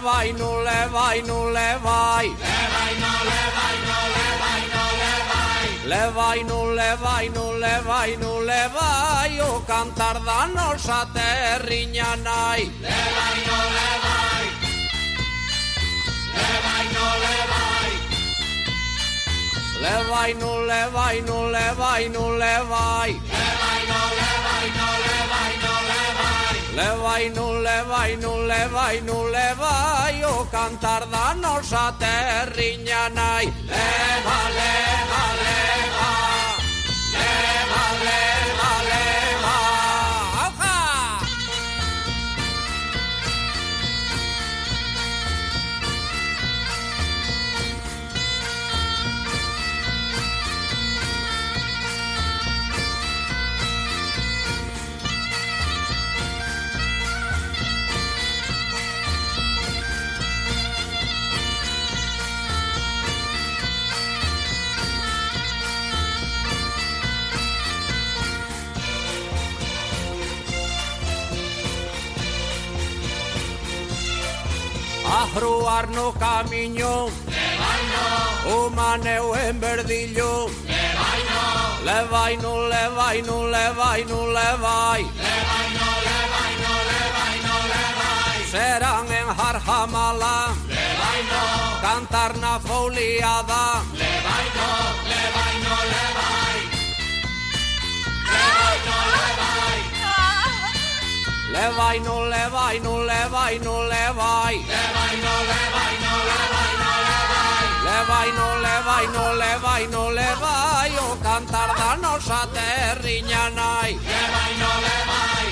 vai, e vai, no e non leva e no e vai, leva e non leva e vai. leva vai, no leva o cantar da nosa terriña nai. Le vai. Non leva no e non no le vai, non leva e non Levai, nun, levai, vai levai, nun, levai O cantar da nosa terriña nai. Leva, leva, leva Agruar no camiño. Levaino. O maneu en verdillo. Levaino. Levaino, levaino, levaino, levai. Levaino, levaino, levaino, levai. Serán en Jarjamala. Levaino. Cantar na foliada. Levaino, levaino, levai. Levaino, levai. Levaino, levaino, levaino, levai. Levaino Levai, no le vai, no le vai O cantar da nosa terriña nai Le vai, no le vai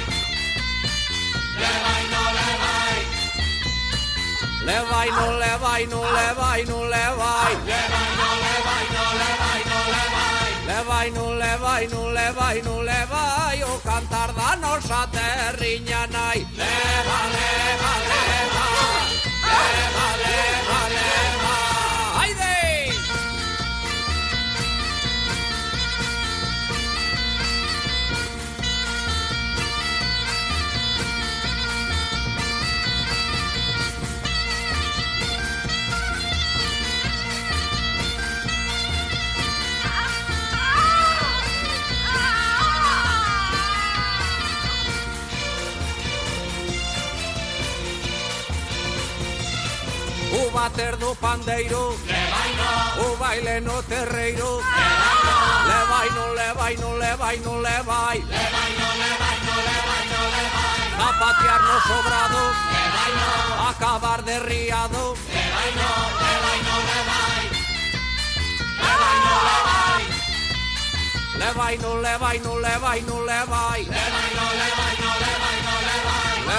Le no le vai Le no le no le no le vai Le no le no le no le vai Le no le no le no le O cantar da nosa terriña nai Le vai, le vai, le bater do pandeiro Levai no O baile no terreiro Levai no Levai no Levai no Levai no Levai no Levai no Levai no Levai A patear no sobrado Levai no A acabar de riado Levai no Levai no Levai Levai no Levai Levai no Levai no Levai no Levai Levai no Levai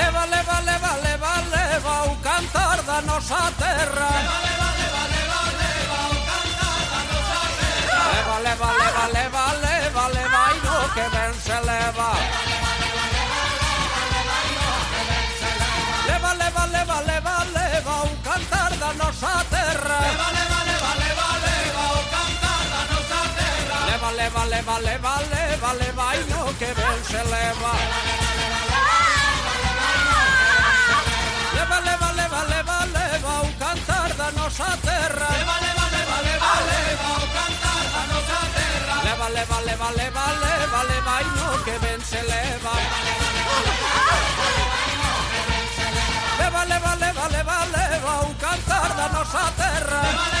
Leva, leva, leva, leva, leva o cantar da nosa terra Leva, leva, leva, leva, leva o cantar da nosa terra Leva, leva, leva, leva, leva, leva e no que ben se leva Leva, leva, leva, leva, leva o cantar da nosa terra Leva, leva, leva, leva, leva o cantar da nosa terra Leva, leva, leva, leva, leva, leva e no que ben se leva Leva, leva, leva, leva nosa terra. Leva, leva, leva, leva, leva o cantar da nosa terra. Leva, leva, leva, leva, leva, leva e no que ben se leva. Leva, leva, leva, leva, leva o cantar da nosa terra. Leva, leva,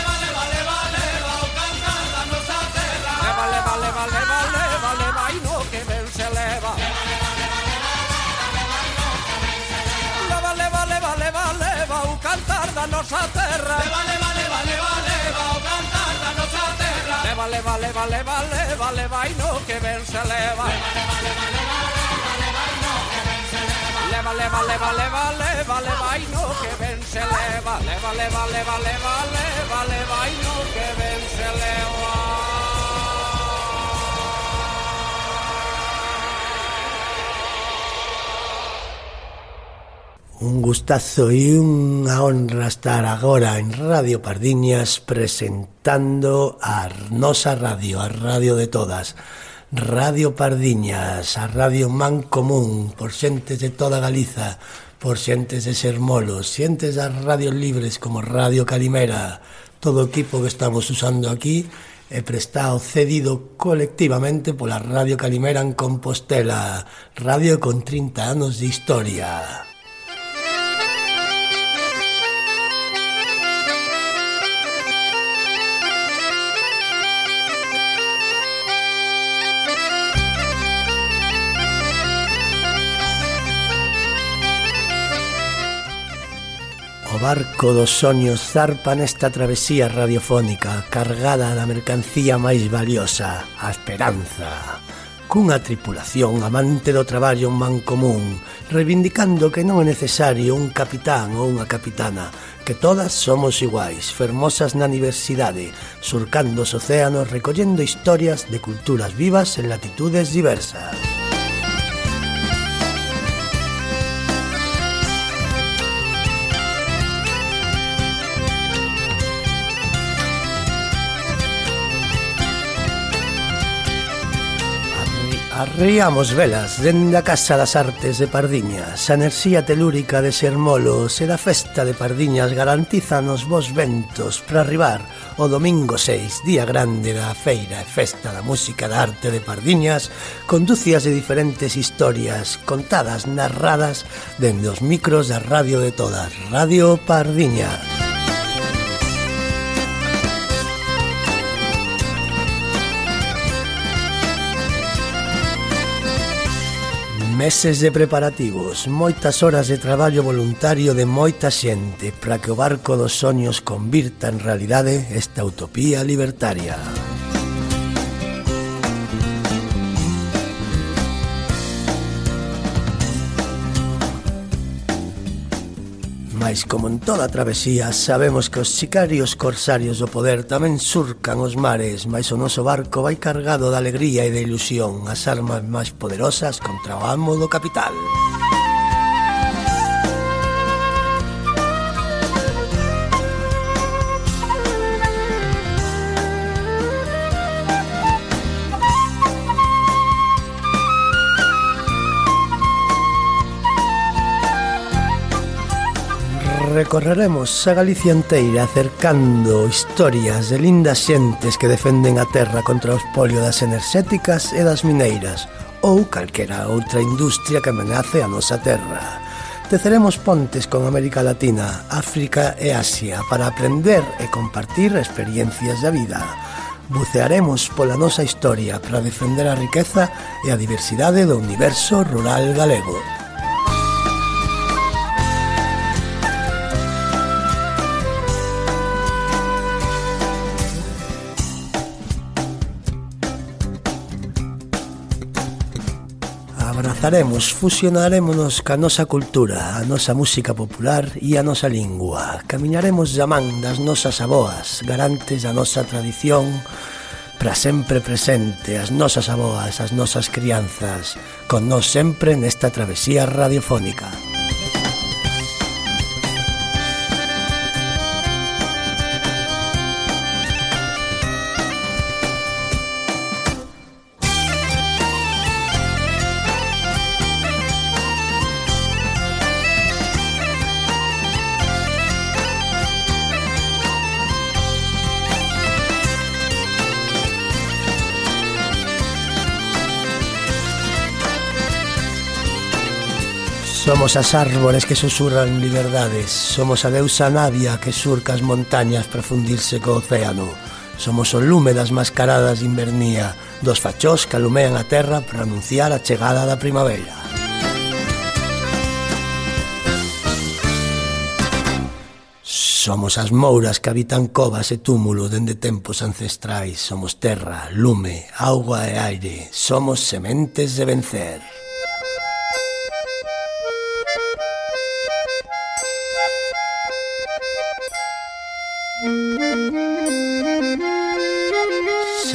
da nosa terra Leva, leva, leva, leva, leva o cantar da nosa terra Leva, leva, leva, leva, leva, leva e no que ben se leva Leva, leva, leva, leva, leva, leva e no que ben se leva Leva, leva, leva, leva, leva, leva e no que ven se leva Leva, leva, leva, leva, leva, leva e no que ben se leva Un gustazo e unha honra estar agora en Radio Pardiñas presentando a nosa radio, a radio de todas. Radio Pardiñas, a radio man común, por xentes de toda Galiza, por xentes de Sermolos, xentes das radios libres como Radio Calimera, todo o equipo que estamos usando aquí e prestado cedido colectivamente pola Radio Calimera en Compostela, radio con 30 anos de historia. barco dos soños zarpa nesta travesía radiofónica cargada da mercancía máis valiosa, a esperanza. Cunha tripulación amante do traballo en mancomún, reivindicando que non é necesario un capitán ou unha capitana, que todas somos iguais, fermosas na universidade, surcando os océanos recollendo historias de culturas vivas en latitudes diversas. Arriamos velas dende a Casa das Artes de Pardiñas A enerxía telúrica de Sermolo e da festa de Pardiñas garantizan os vos ventos para arribar. O domingo 6, día grande da feira e festa da música da arte de Pardiñas Conducias de diferentes historias contadas, narradas dende os micros da radio de todas. Radio Pardiñas Meses de preparativos, moitas horas de traballo voluntario de moita xente para que o barco dos soños convirta en realidade esta utopía libertaria. Ademais, como en toda a travesía, sabemos que os sicarios corsarios do poder tamén surcan os mares, mas o noso barco vai cargado de alegría e de ilusión, as armas máis poderosas contra o amo do capital. Música recorreremos a Galicia inteira acercando historias de lindas xentes que defenden a terra contra o espolio das enerxéticas e das mineiras ou calquera outra industria que amenace a nosa terra. Teceremos pontes con América Latina, África e Asia para aprender e compartir experiencias da vida. Bucearemos pola nosa historia para defender a riqueza e a diversidade do universo rural galego. Enlazaremos, fusionarémonos ca nosa cultura, a nosa música popular e a nosa lingua. Camiñaremos da man das nosas aboas, garantes da nosa tradición, para sempre presente, as nosas aboas, as nosas crianzas, con nos sempre nesta travesía radiofónica. Somos as árbores que susurran liberdades. Somos a deusa navia que surca as montañas para fundirse co océano. Somos o lume das mascaradas de invernía Dos fachós que alumean a terra para anunciar a chegada da primavera. Somos as mouras que habitan covas e túmulos dende tempos ancestrais. Somos terra, lume, auga e aire. Somos sementes de vencer.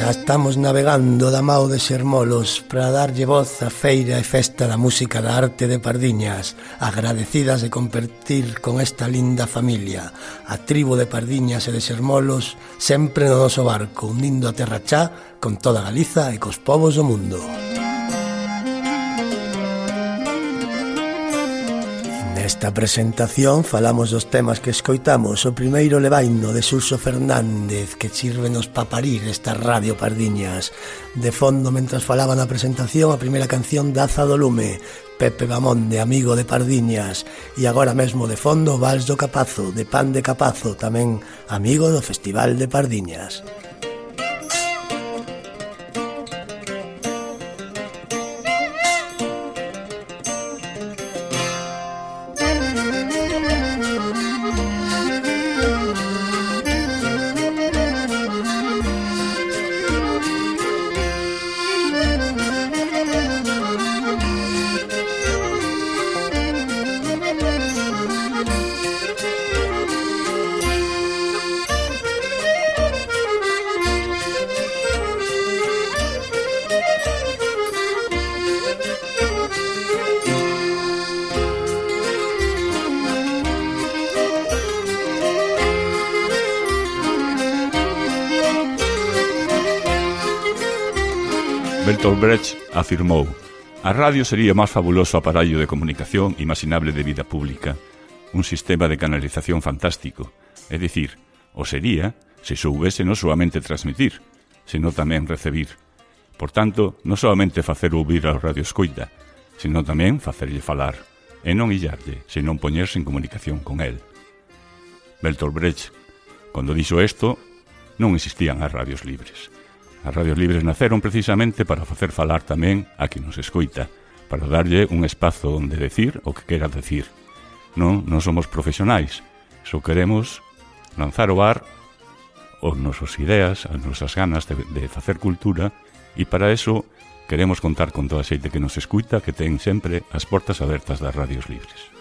Xa estamos navegando da mao de Xermolos para darlle voz á feira e festa da música da arte de Pardiñas, agradecidas de compartir con esta linda familia, a tribo de Pardiñas e de Xermolos, sempre no noso barco, unindo a terra chá con toda Galiza e cos povos do mundo. Música Nesta presentación falamos dos temas que escoitamos. O primeiro levaino de Suso Fernández Que sirvenos pa parir esta radio pardiñas. De fondo, mentras falaba na presentación A primeira canción daza do Lume Pepe Bamonde, amigo de Pardiñas. E agora mesmo de fondo Vals do Capazo, de Pan de Capazo Tamén amigo do Festival de Pardiñas. afirmou A radio sería o máis fabuloso aparallo de comunicación imaginable de vida pública, un sistema de canalización fantástico, é dicir, o sería se soubese non solamente transmitir, senón tamén recibir. Por tanto, non solamente facer ouvir ao radio escoita, senón tamén facerlle falar, e non illarlle, senón poñerse en comunicación con el. Bertolt Brecht, cando dixo isto, non existían as radios libres. As radios libres naceron precisamente para facer falar tamén a que nos escoita, para darlle un espazo onde decir o que queira decir. Non, non somos profesionais, só queremos lanzar o ar os nosos ideas, as nosas ganas de, de facer cultura e para eso queremos contar con toda a xeite que nos escuita que ten sempre as portas abertas das radios libres.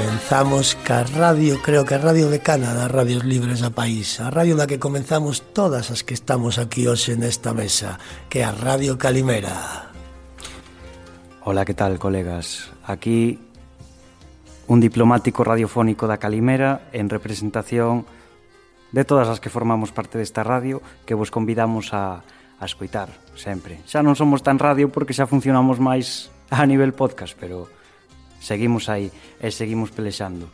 comenzamos ca radio, creo que a radio de Canadá, Radios Libres a País, a radio na que comenzamos todas as que estamos aquí hoxe nesta mesa, que é a Radio Calimera. Hola, que tal, colegas? Aquí un diplomático radiofónico da Calimera en representación de todas as que formamos parte desta radio que vos convidamos a, a escoitar sempre. Xa non somos tan radio porque xa funcionamos máis a nivel podcast, pero seguimos aí e seguimos pelexando.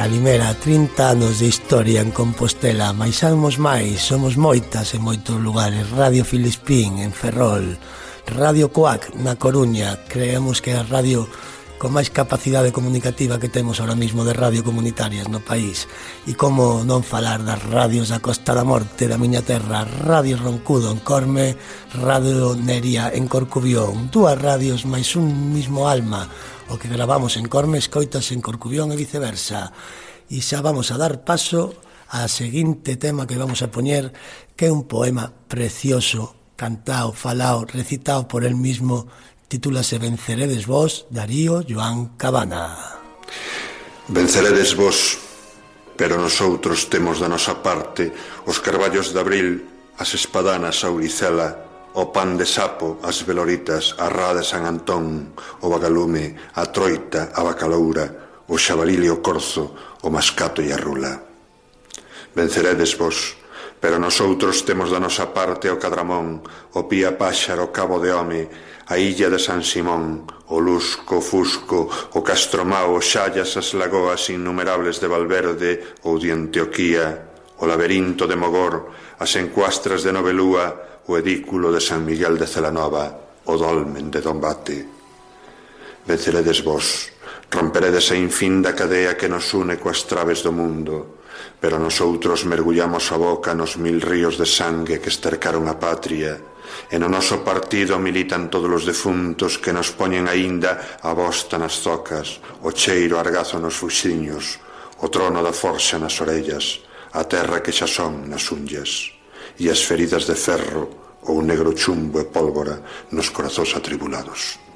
Calimera, 30 anos de historia en Compostela, mais somos máis, somos moitas en moitos lugares, Radio Filispín, en Ferrol, Radio Coac na Coruña. Creemos que é a radio con máis capacidade comunicativa que temos ahora mismo de radio comunitarias no país. E como non falar das radios da Costa da Morte da miña terra Radio Roncudo en Corme Radio Nería en Corcubión. Dúas radios máis un mismo alma. O que gravamos en Corme escoitas en Corcubión e viceversa. E xa vamos a dar paso a seguinte tema que vamos a poñer que é un poema precioso cantado, falado, recitado por el mismo, titúlase Venceredes vos, Darío Joan Cabana. Venceredes vos, pero nosotros temos da nosa parte os carballos de abril, as espadanas a Uricela, o pan de sapo, as veloritas, a rá de San Antón, o bagalume, a troita, a bacaloura, o xabalí e o corzo, o mascato e a rula. Venceredes vos, Pero nosoutros temos da nosa parte o Cadramón, o Pía Páxaro, o Cabo de Home, a Illa de San Simón, o Lusco, o Fusco, o Castromao, o Xallas, as lagoas innumerables de Valverde ou de Antioquía, o laberinto de Mogor, as encuastras de Novelúa, o edículo de San Miguel de Celanova, o dolmen de Dombate. Venceredes vos, romperedes a infinda cadea que nos une coas traves do mundo, pero nosoutros mergullamos a boca nos mil ríos de sangue que estercaron a patria, e no noso partido militan todos os defuntos que nos poñen aínda a bosta nas zocas, o cheiro argazo nos fuxiños, o trono da forxa nas orellas, a terra que xa son nas unllas, e as feridas de ferro ou negro chumbo e pólvora nos corazóns atribulados.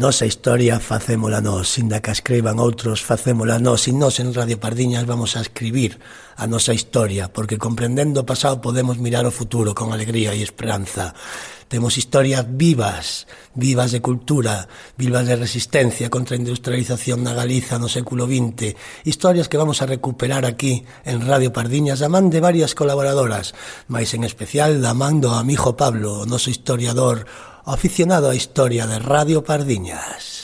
nosa historia facémola nós, inda que escriban outros, facémola nós, e nós en Radio Pardiñas vamos a escribir a nosa historia, porque comprendendo o pasado podemos mirar o futuro con alegría e esperanza. Temos historias vivas, vivas de cultura, vivas de resistencia contra a industrialización na Galiza no século XX, historias que vamos a recuperar aquí en Radio Pardiñas da man de varias colaboradoras, máis en especial da man do amigo Pablo, o noso historiador, aficionado á historia de Radio Pardiñas.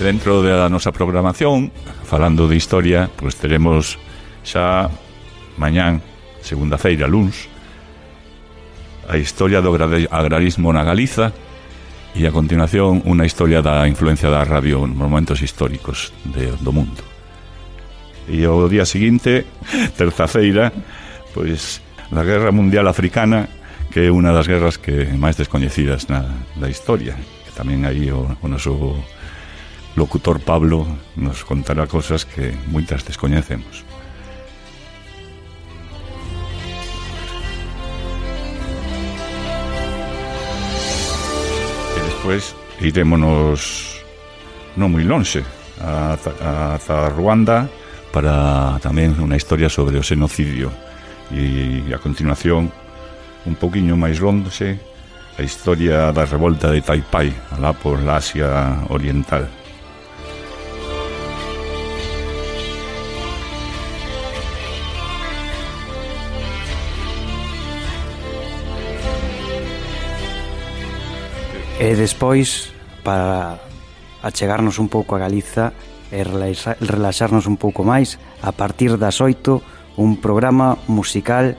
Dentro da nosa programación, falando de historia, pois teremos xa mañán, segunda feira, luns, a historia do agrarismo na Galiza e a continuación unha historia da influencia da radio nos momentos históricos de, do mundo. E o día seguinte, terza feira, pois da Guerra Mundial Africana, que é unha das guerras que máis descoñecidas na, da historia, que tamén aí o, o noso locutor Pablo nos contará cosas que moitas descoñecemos. E despois irémonos non moi lonxe a Ruanda para tamén unha historia sobre o xenocidio e a continuación un poquinho máis lonxe a historia da revolta de Taipai alá por Asia Oriental E despois, para achegarnos un pouco a Galiza e relaxarnos un pouco máis, a partir das oito, un programa musical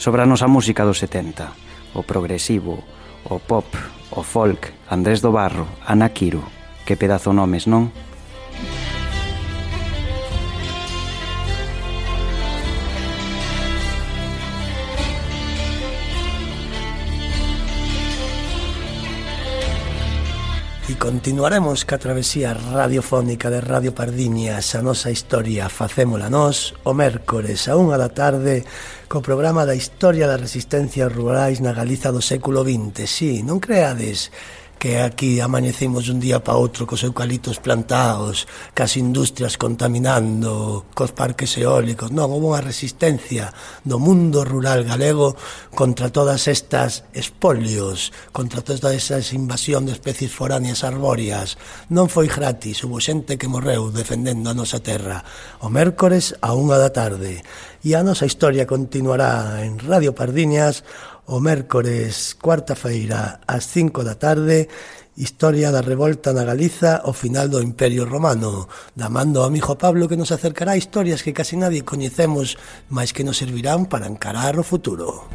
sobre a nosa música dos 70, o progresivo, o pop, o folk, Andrés do Barro, Ana Quiro. Que pedazo nomes, non? continuaremos ca travesía radiofónica de Radio Pardiñas a nosa historia facémola nós o mércores a unha da tarde co programa da historia das resistencias rurais na Galiza do século XX. Si, sí, non creades que aquí amanecemos un día para outro cos eucaliptos plantados, cas industrias contaminando, cos parques eólicos. Non, houve unha resistencia do mundo rural galego contra todas estas espolios, contra todas esas invasión de especies foráneas arbóreas. Non foi gratis, houve xente que morreu defendendo a nosa terra. O mércores a unha da tarde. E a nosa historia continuará en Radio Pardiñas o mércores cuarta feira ás 5 da tarde Historia da revolta na Galiza o final do Imperio Romano. Da mando ao amigo Pablo que nos acercará historias que casi nadie coñecemos mas que nos servirán para encarar o futuro.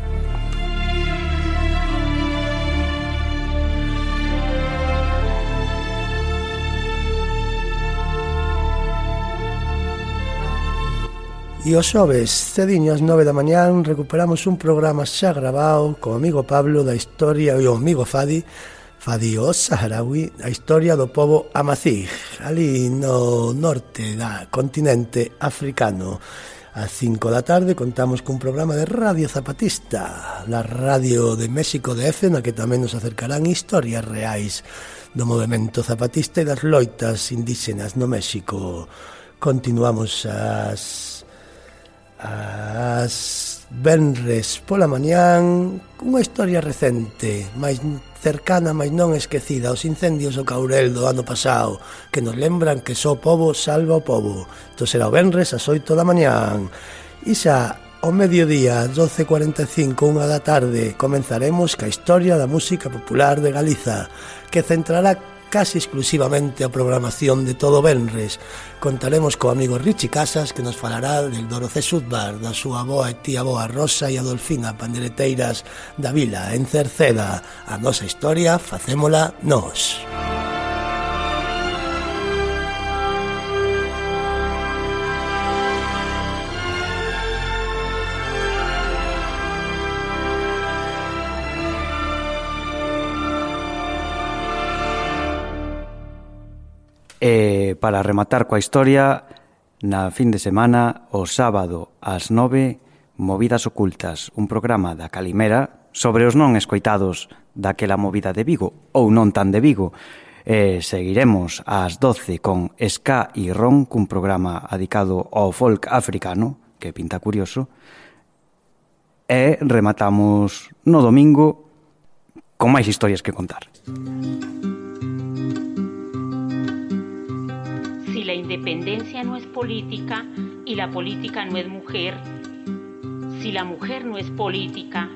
E os xoves, cediñas 9 da mañán, recuperamos un programa xa grabado co amigo Pablo da historia e o amigo Fadi, Fadi o Saharaui, a historia do povo Amazigh, ali no norte da continente africano. A 5 da tarde contamos cun programa de Radio Zapatista, la radio de México de Efe, na que tamén nos acercarán historias reais do movimento zapatista e das loitas indígenas no México. Continuamos as as Benres pola mañán unha historia recente, máis cercana, máis non esquecida, os incendios do Caurel do ano pasado, que nos lembran que só povo salva o povo. Isto entón será o Benres ás 8 da mañán. E xa ao mediodía, 12.45, unha da tarde, comenzaremos ca historia da música popular de Galiza, que centrará case exclusivamente a programación de todo Benres. Contaremos co amigo Richie Casas que nos falará del Dorocé Sudbar, da súa boa e tía boa Rosa e Adolfina Pandereteiras da Vila en Cerceda. A nosa historia facémola nós. Música E para rematar coa historia, na fin de semana, o sábado ás nove, Movidas Ocultas, un programa da Calimera sobre os non escoitados daquela movida de Vigo, ou non tan de Vigo. E seguiremos ás 12 con Ska e Ron, cun programa adicado ao folk africano, que pinta curioso. E rematamos no domingo con máis historias que contar. Música independencia no es política y la política no es mujer, si la mujer no es política,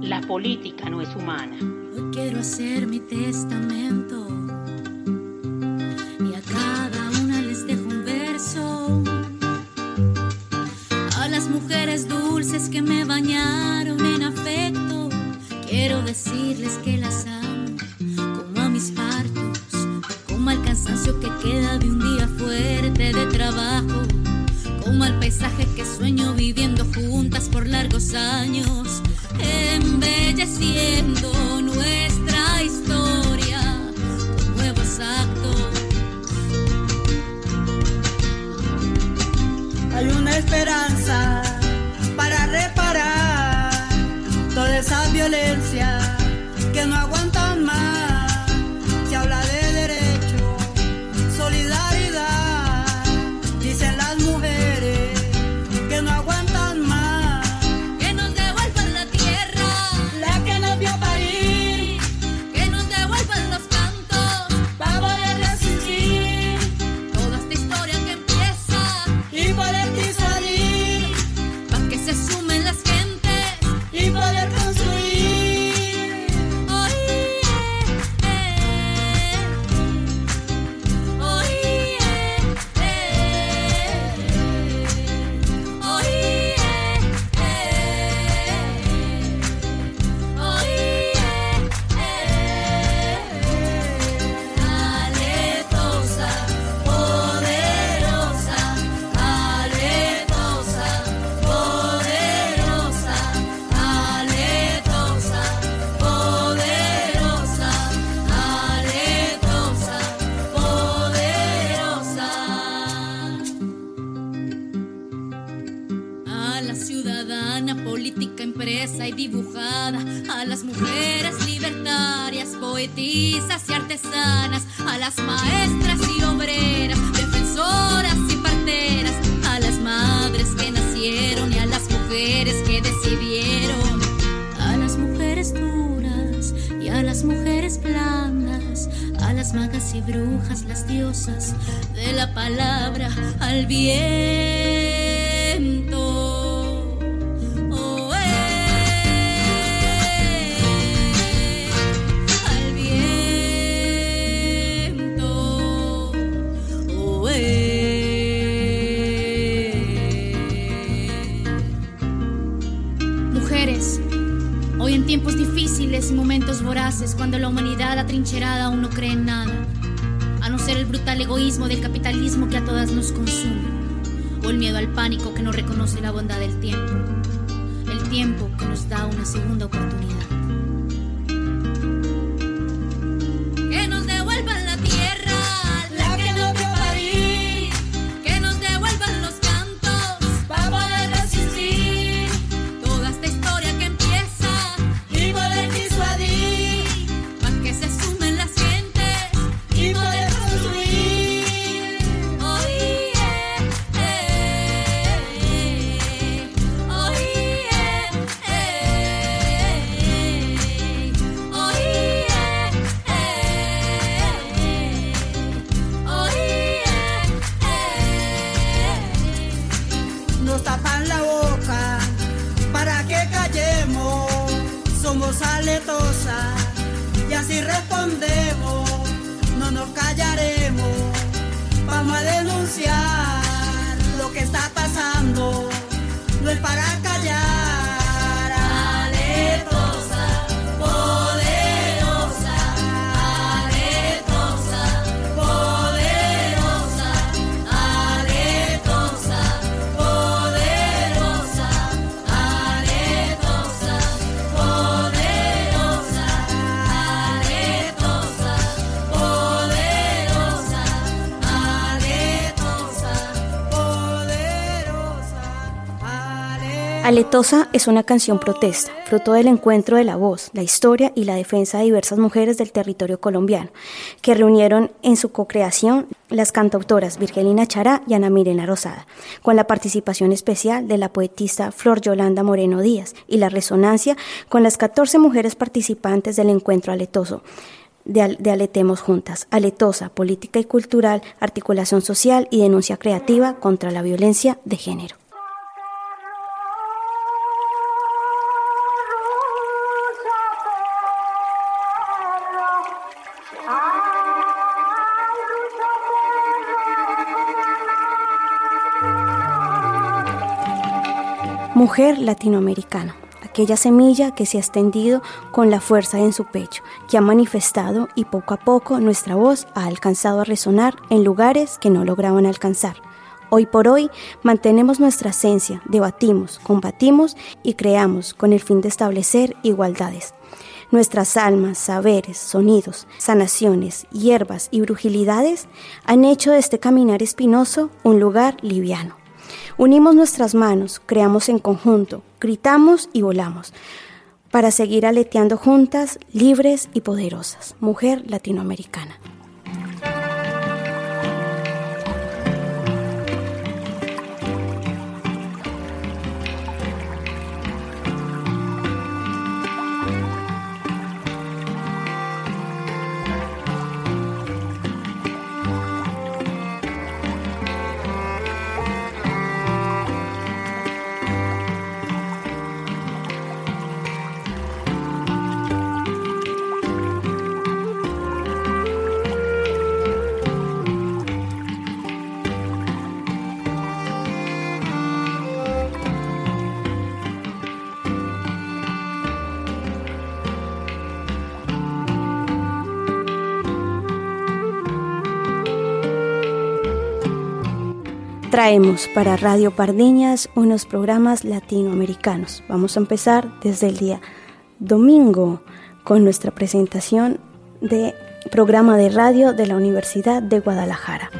la política no es humana. Hoy quiero hacer mi testamento y a cada una les dejo un verso. A las mujeres dulces que me bañaron en afecto, quiero decirles que las amo cansancio que queda de un día fuerte de trabajo, como al paisaje que sueño viviendo juntas por largos años, embelleciendo nuestra historia con nuevos actos. Hay una esperanza para reparar toda esa violencia que no aguantan y artesanas, a las maestras y obreras, defensoras y parteras, a las madres que nacieron y a las mujeres que decidieron, a las mujeres duras y a las mujeres blandas, a las magas y brujas, las diosas de la palabra, al viento. Voraces, cuando la humanidad atrincherada aún no cree en nada, a no ser el brutal egoísmo del capitalismo que a todas nos consume, o el miedo al pánico que no reconoce la bondad del tiempo, el tiempo que nos da una segunda oportunidad. Aletosa, es una canción protesta, fruto del encuentro de la voz, la historia y la defensa de diversas mujeres del territorio colombiano, que reunieron en su co-creación las cantautoras Virgelina Chará y Ana Mirena Rosada, con la participación especial de la poetista Flor Yolanda Moreno Díaz y la resonancia con las 14 mujeres participantes del encuentro aletoso. De, de Aletemos Juntas, Aletosa, Política y Cultural, Articulación Social y Denuncia Creativa contra la Violencia de Género. Mujer latinoamericana, aquella semilla que se ha extendido con la fuerza en su pecho, que ha manifestado y poco a poco nuestra voz ha alcanzado a resonar en lugares que no lograban alcanzar. Hoy por hoy mantenemos nuestra esencia, debatimos, combatimos y creamos con el fin de establecer igualdades. Nuestras almas, saberes, sonidos, sanaciones, hierbas y brujilidades han hecho de este caminar espinoso un lugar liviano. Unimos nuestras manos, creamos en conjunto, gritamos y volamos, para seguir aleteando juntas, libres y poderosas. Mujer latinoamericana. Traemos para Radio Pardiñas unos programas latinoamericanos. Vamos a empezar desde el día domingo con nuestra presentación de programa de radio de la Universidad de Guadalajara.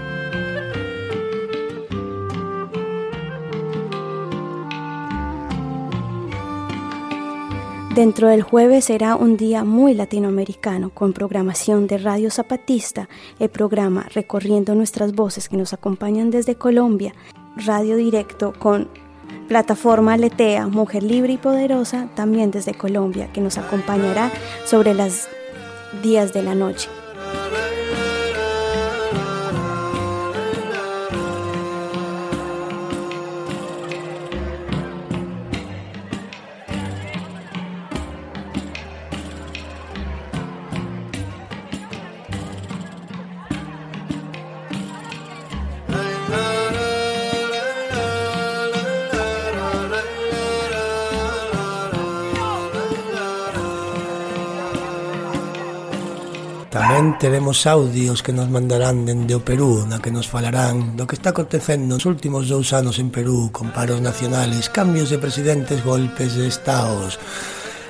Dentro del jueves será un día muy latinoamericano con programación de Radio Zapatista, el programa Recorriendo nuestras voces que nos acompañan desde Colombia, Radio Directo con plataforma Letea, Mujer Libre y Poderosa, también desde Colombia, que nos acompañará sobre las días de la noche. Tamén teremos audios que nos mandarán dende o Perú na que nos falarán do que está acontecendo nos últimos dous anos en Perú con paros nacionales, cambios de presidentes, golpes de estados,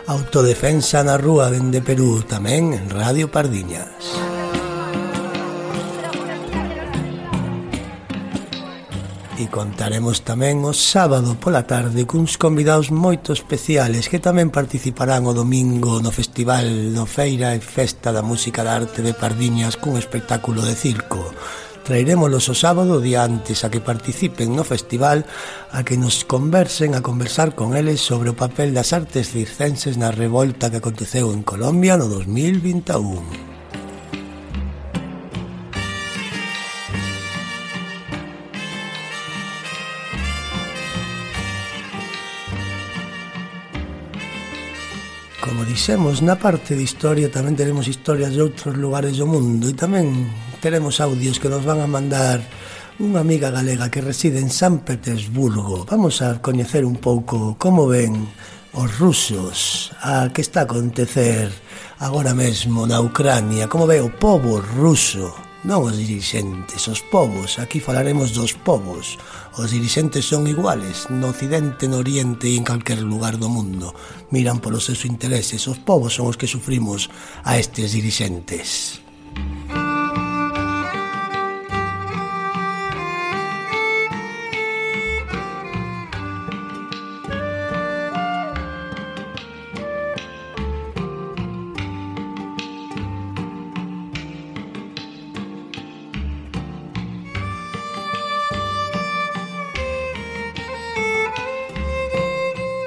autodefensa na rúa dende Perú, tamén en Radio Pardiñas. E contaremos tamén o sábado pola tarde cuns convidados moito especiales que tamén participarán o domingo no Festival no Feira e Festa da Música da Arte de Pardiñas cun espectáculo de circo. Traerémolos o sábado día antes a que participen no festival a que nos conversen a conversar con eles sobre o papel das artes circenses na revolta que aconteceu en Colombia no 2021. dixemos, na parte de historia tamén teremos historias de outros lugares do mundo e tamén teremos audios que nos van a mandar unha amiga galega que reside en San Petersburgo. Vamos a coñecer un pouco como ven os rusos a que está a acontecer agora mesmo na Ucrania, como ve o povo ruso non os dirixentes, os povos, aquí falaremos dos povos. Os dirixentes son iguales, no occidente, no oriente e en calquer lugar do mundo. Miran polos seus intereses, os povos son os que sufrimos a estes dirixentes. Música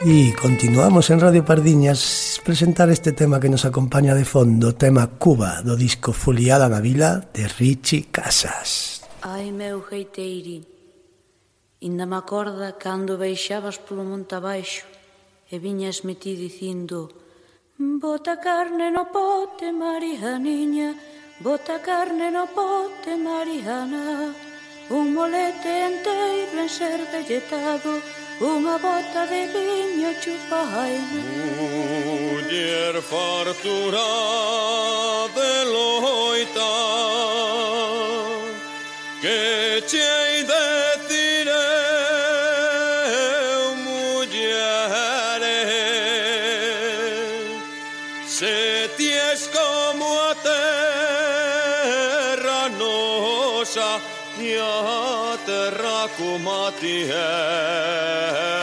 E continuamos en Radio Pardiñas presentar este tema que nos acompaña de fondo, tema Cuba, do disco Foliada na Vila de Richie Casas. Ai meu geiteiri, inda me acorda cando baixabas polo monte abaixo e viñas me ti dicindo Bota carne no pote, María niña, bota carne no pote, Mariana, un molete enteiro en ser velletado, unha bota de viño chupai Muller fartura de loita que कुमाती है।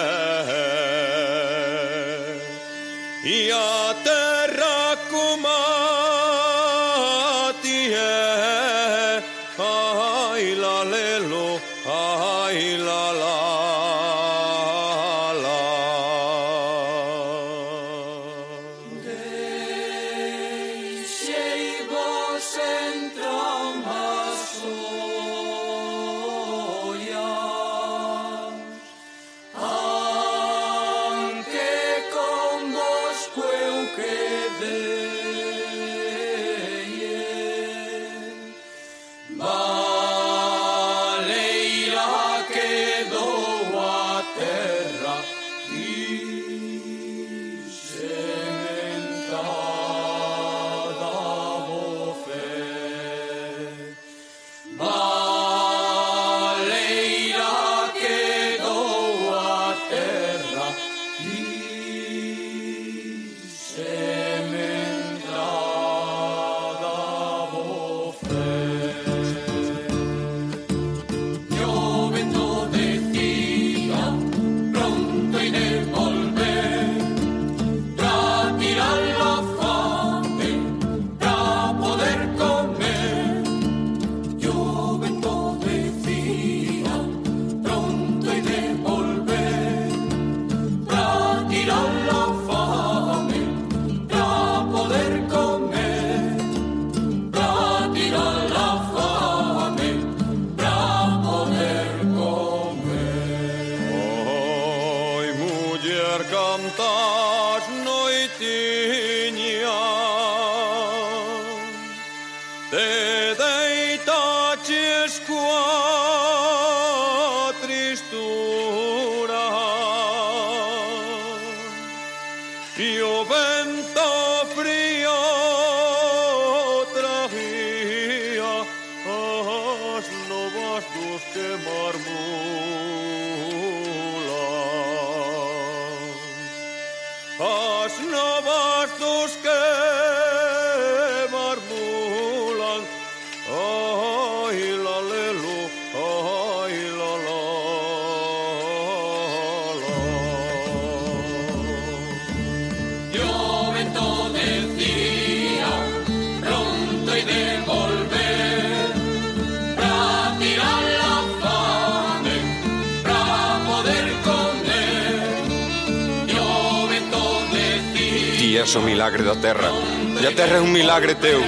És o milagre da terra. E a terra é un milagre teu.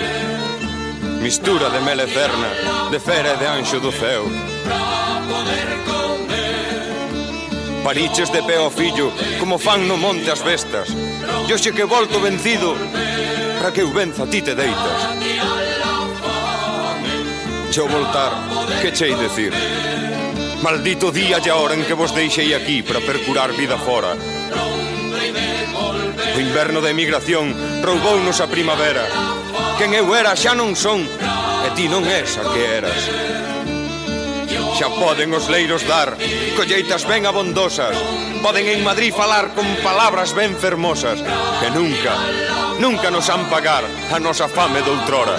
Mistura de mel eterna De fera e de anxo do céu Pariches de pé ao fillo Como fan no monte as bestas. E hoxe que volto vencido Para que eu venza ti te deitas. Xo voltar, que chei decir? Maldito día e a hora en que vos deixei aquí para percurar vida fora. O inverno de emigración roubounos a primavera. Quen eu era xa non son E ti non és a que eras. Xa poden os leiros dar Colleitas ben abondosas. Poden en Madrid falar con palabras ben fermosas Que nunca, nunca nos han pagar A nosa fame doutrora.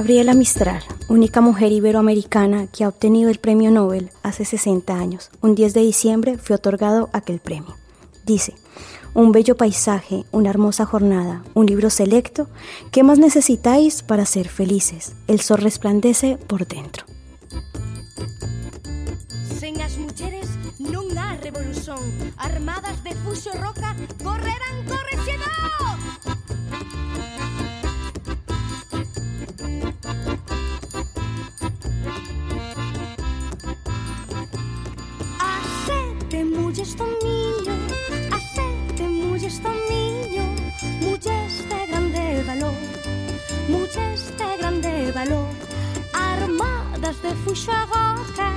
Gabriela Mistral, única mujer iberoamericana que ha obtenido el premio Nobel hace 60 años. Un 10 de diciembre fue otorgado aquel premio. Dice, un bello paisaje, una hermosa jornada, un libro selecto. ¿Qué más necesitáis para ser felices? El sol resplandece por dentro. Sen as mulleres non há revolución Armadas de fuxo roca correrán correxedor A sete mulles do miño As sete mulles do miño Mulles de grande valor Mulles de grande valor. Armadas de fuxo a roca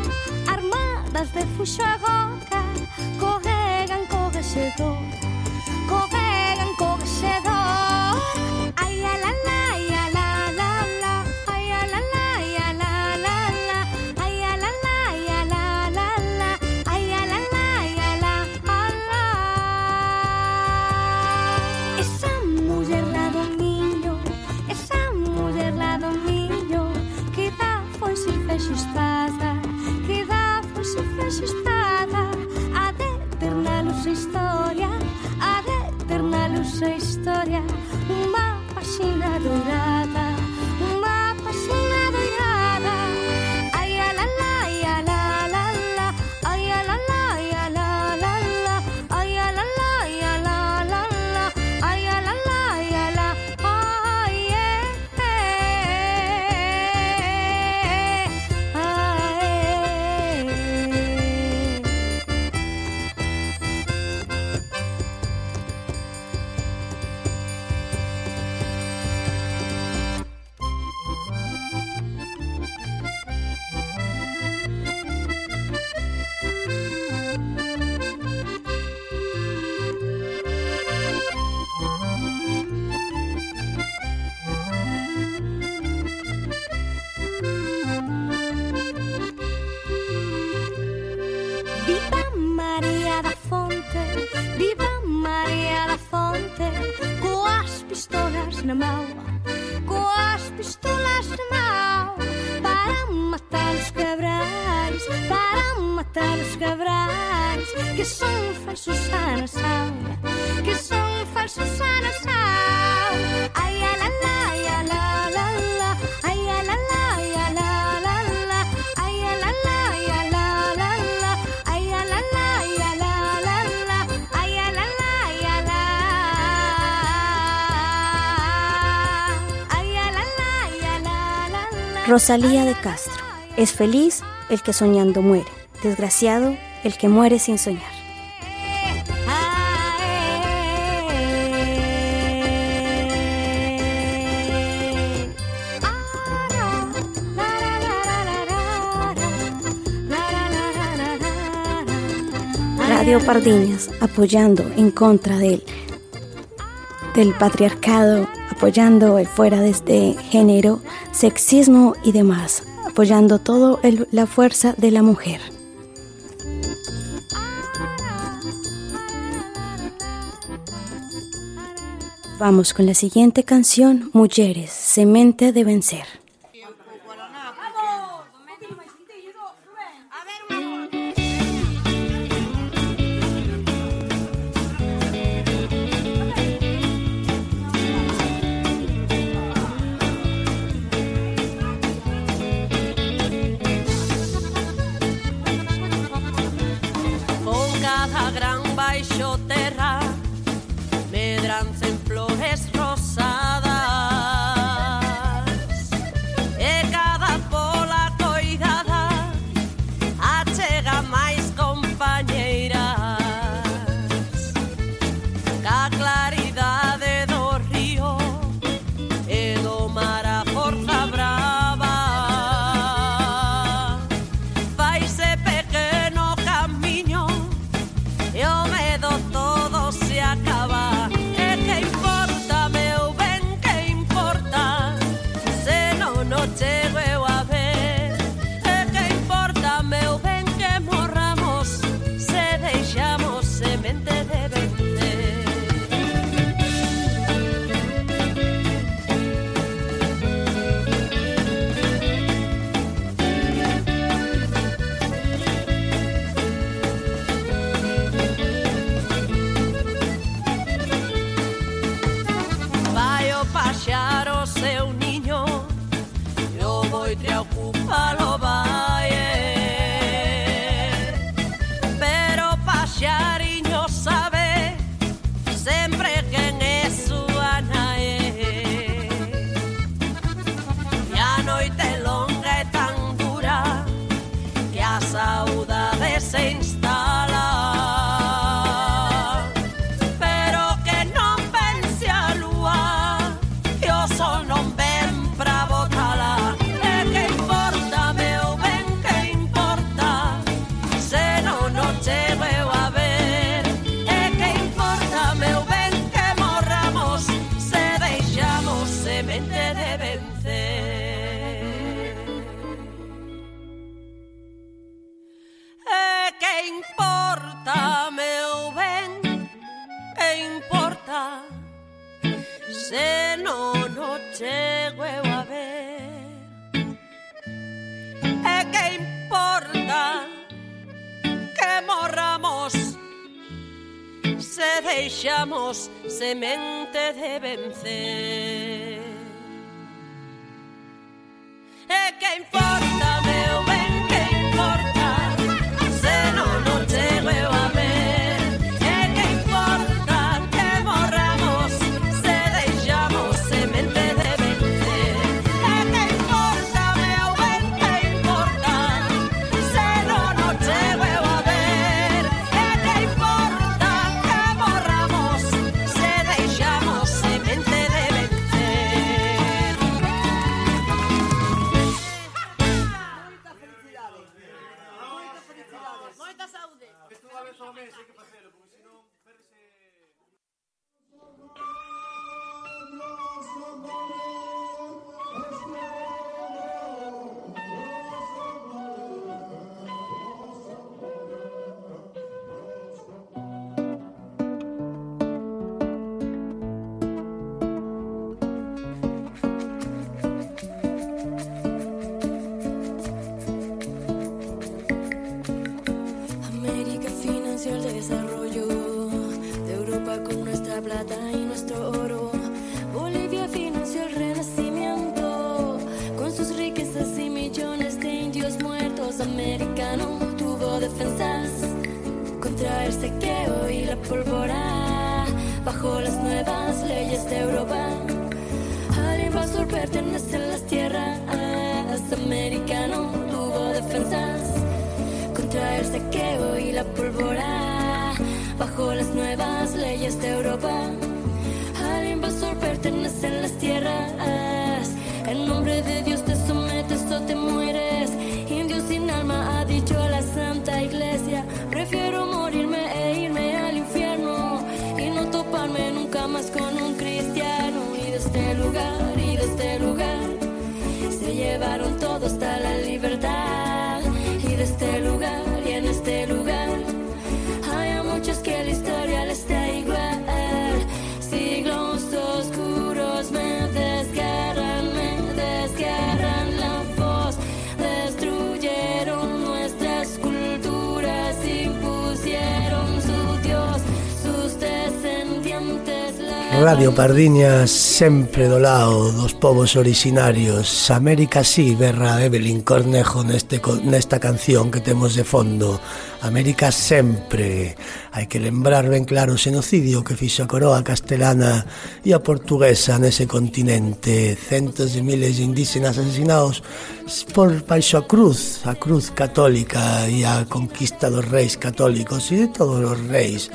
Armadas de fuxo a roca Corregan co rexedor Rosalía de Castro. Es feliz el que soñando muere, desgraciado el que muere sin soñar. Radio Pardiñas apoyando en contra del, del patriarcado, apoyando el fuera de este género sexismo y demás, apoyando todo la fuerza de la mujer. Vamos con la siguiente canción, Mujeres, Semente de Vencer. se deixamos semente de vencer. E que importa Radio Pardiñas sempre do lado dos povos orixinarios América sí, berra Evelyn Cornejo neste, nesta canción que temos de fondo. América sempre. Hai que lembrar ben claro o xenocidio que fixo a coroa castelana e a portuguesa nese continente. Centos de miles de indígenas asesinados por baixo a cruz A cruz católica e a conquista dos reis católicos e de todos os reis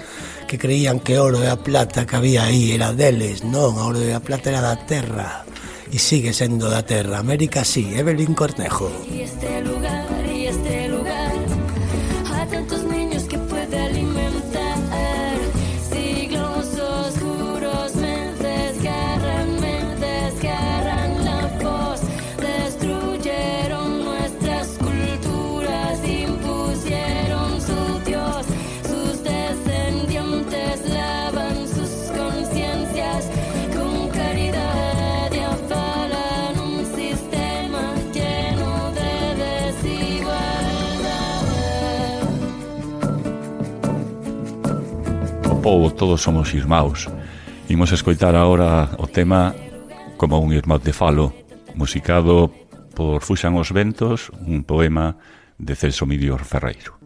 que creían que oro e a plata que había aí era deles, non, a oro e a plata era da terra e sigue sendo da terra. América sí, Evelyn Cornejo. Y este lugar... ou Todos somos irmãos. Imos escoitar agora o tema Como un irmão de falo, musicado por Fuxan os Ventos, un poema de Celso Midior Ferreiro.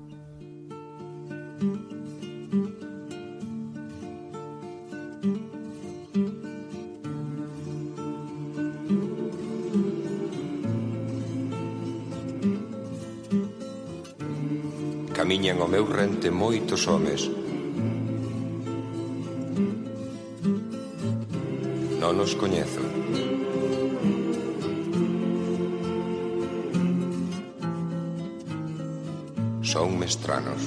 Camiñan ao meu rente moitos homes, non os coñezo. Son mestranos.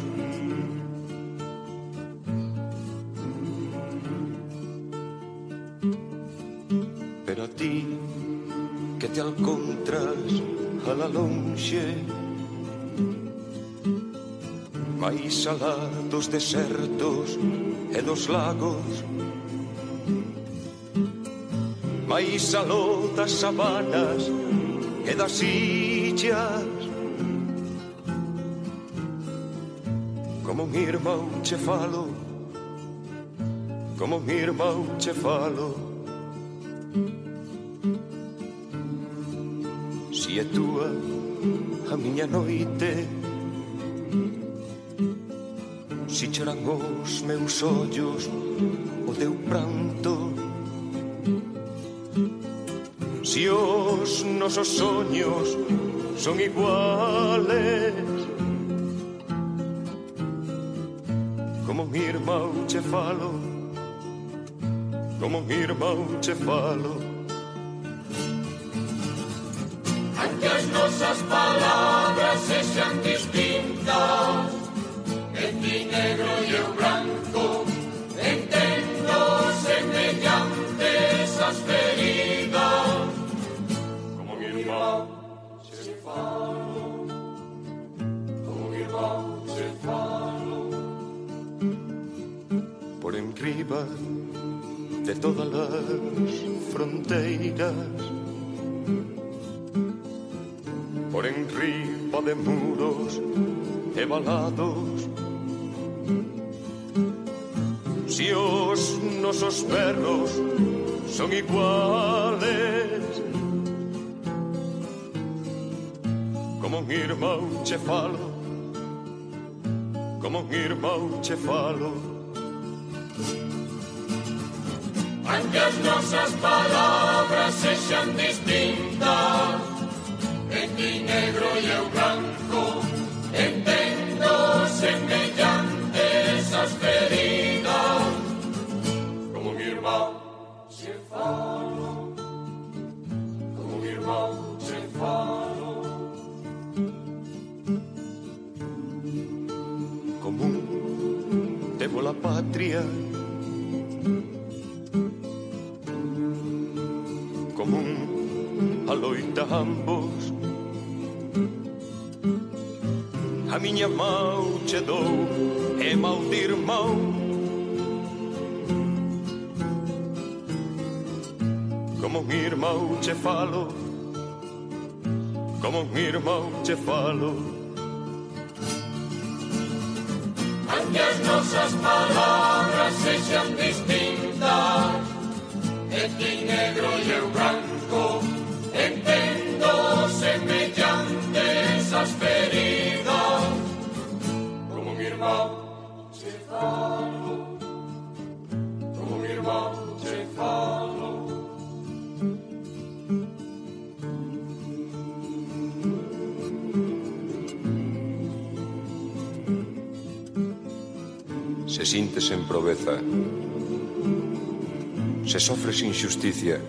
Pero a ti que te alcontras a la lonxe máis alá dos desertos e dos lagos hai das sabanas e das illas. Como un irmão che falo Como un irmão che falo. Si é túa a miña noite Si choran os meus ollos o teu pranto Si os nosos soños son iguales. Como un irmão che falo Como un irmão che falo. Aunque as nosas palabras sexan distintas arriba de todas las fronteras, por enriba de muros ebalados. Si os nosos perros son iguales, como un irmão chefalo, como un irmão chefalo. Falo Aunque as nosas palabras sexan distintas En ti negro e eu branco Entendo semellantes as feridas. Como un irmão se falo Como un irmão se falo común Temo la patria común, a loita ambos. A miña mão che dou, é mau dir mão. Como un irmão che falo, como un irmão che falo. que as nosas palabras sexan distintas este negro y el blanco, entiendo semejante esas como mi hermano cefalo, como mi hermano cefalo. Se sintes en proveza se sofres injusticia.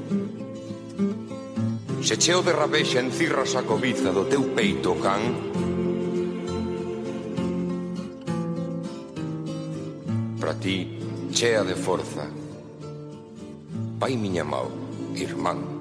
Se cheo de rabexa encirras a cobiza do teu peito, can, para ti, chea de forza. Pai miña mau, irmán,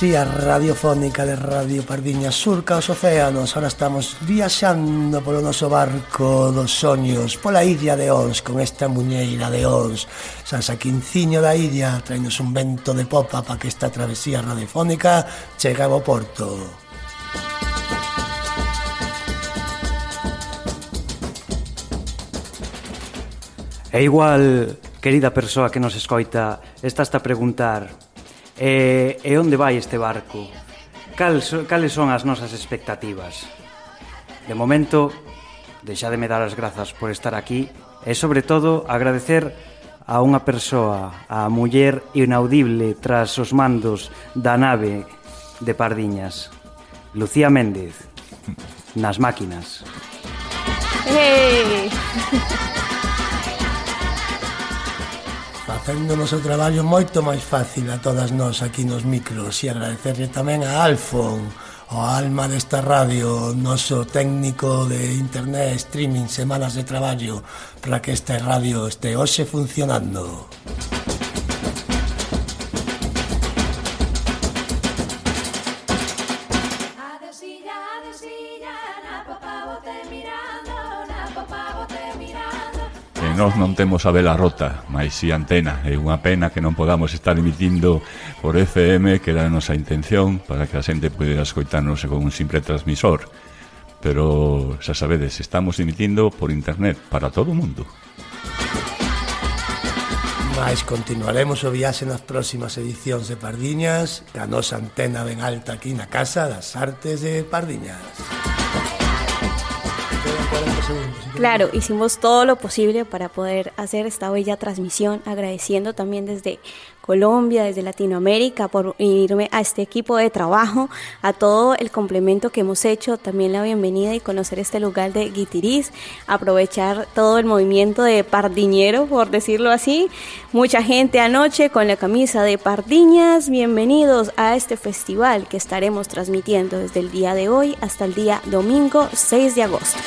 poesía radiofónica de Radio Pardiña surca os océanos. Ahora estamos viaxando polo noso barco dos soños Pola illa de Ons, con esta muñeira de Ons. Sansa Quinciño da illa, trainos un vento de popa Pa que esta travesía radiofónica chegue ao porto. E igual, querida persoa que nos escoita, estás a preguntar E, e onde vai este barco? Cal, cales son as nosas expectativas? De momento, deixademe dar as grazas por estar aquí e, sobre todo, agradecer a unha persoa, a muller inaudible tras os mandos da nave de Pardiñas, Lucía Méndez, nas máquinas. Hey. facéndonos o traballo moito máis fácil a todas nós aquí nos micros e agradecerle tamén a Alfon, o alma desta radio, o noso técnico de internet, streaming, semanas de traballo para que esta radio este hoxe funcionando. Música nós non temos a vela rota, mas si antena. É unha pena que non podamos estar emitindo por FM, que era a nosa intención, para que a xente pudera escoitarnos con un simple transmisor. Pero, xa sabedes, estamos emitindo por internet para todo o mundo. Mais continuaremos o viaxe nas próximas edicións de Pardiñas, que a nosa antena ben alta aquí na Casa das Artes de Pardiñas. Música Claro, hicimos todo lo posible para poder hacer esta bella transmisión, agradeciendo también desde Colombia, desde Latinoamérica, por irme a este equipo de trabajo, a todo el complemento que hemos hecho, también la bienvenida y conocer este lugar de Guitiriz, aprovechar todo el movimiento de Pardiñero, por decirlo así. Mucha gente anoche con la camisa de Pardiñas, bienvenidos a este festival que estaremos transmitiendo desde el día de hoy hasta el día domingo 6 de agosto.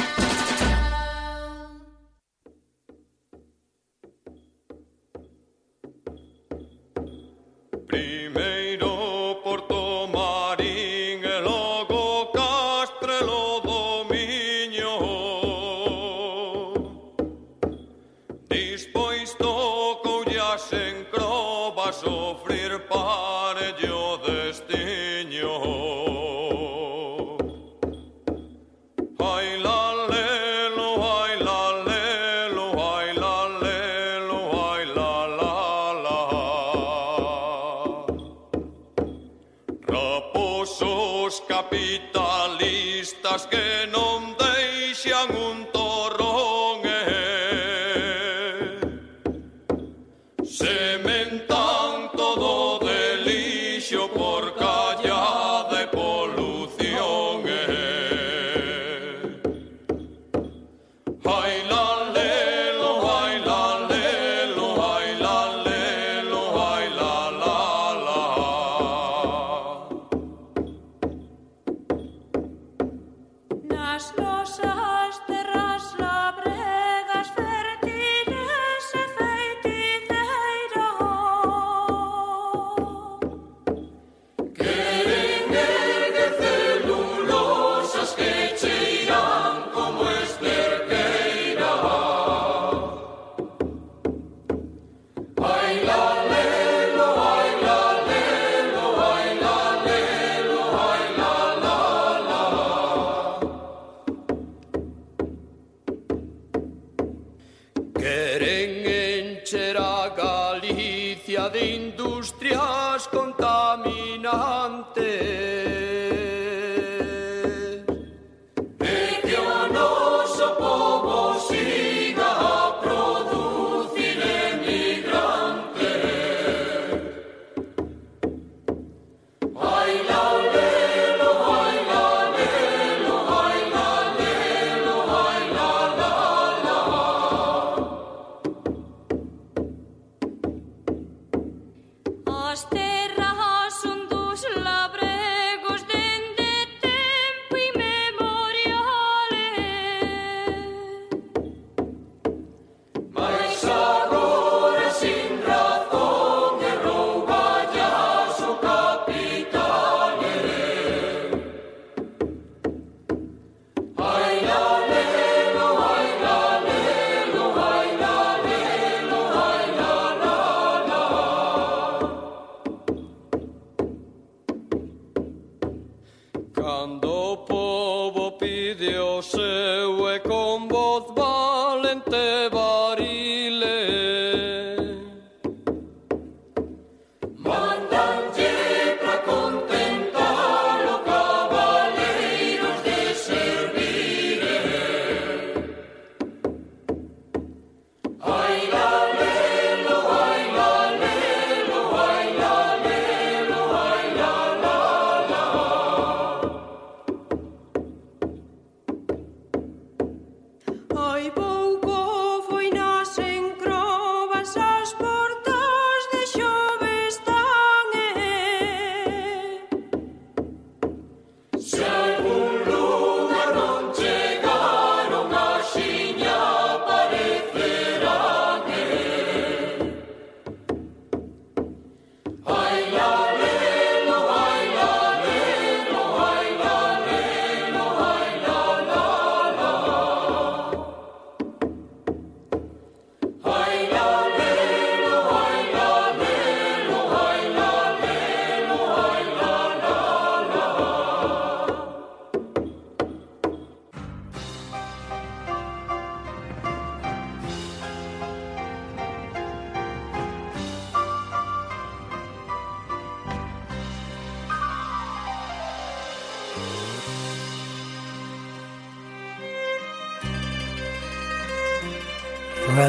industrias